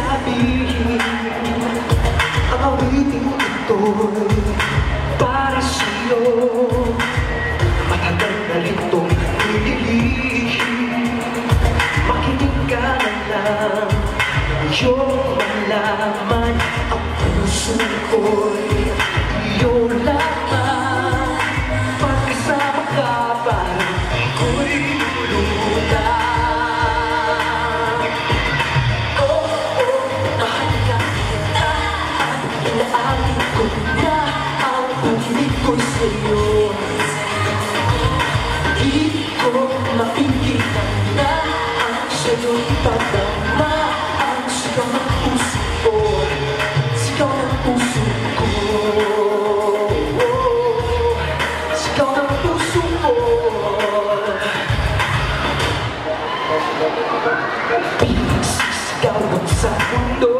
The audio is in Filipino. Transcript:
sabihin Ang awitin mo para sa'yo. Matagal na rin itong pinilihin Makinig ka na lang Iyong malaman ang puso ko'y 高高在云端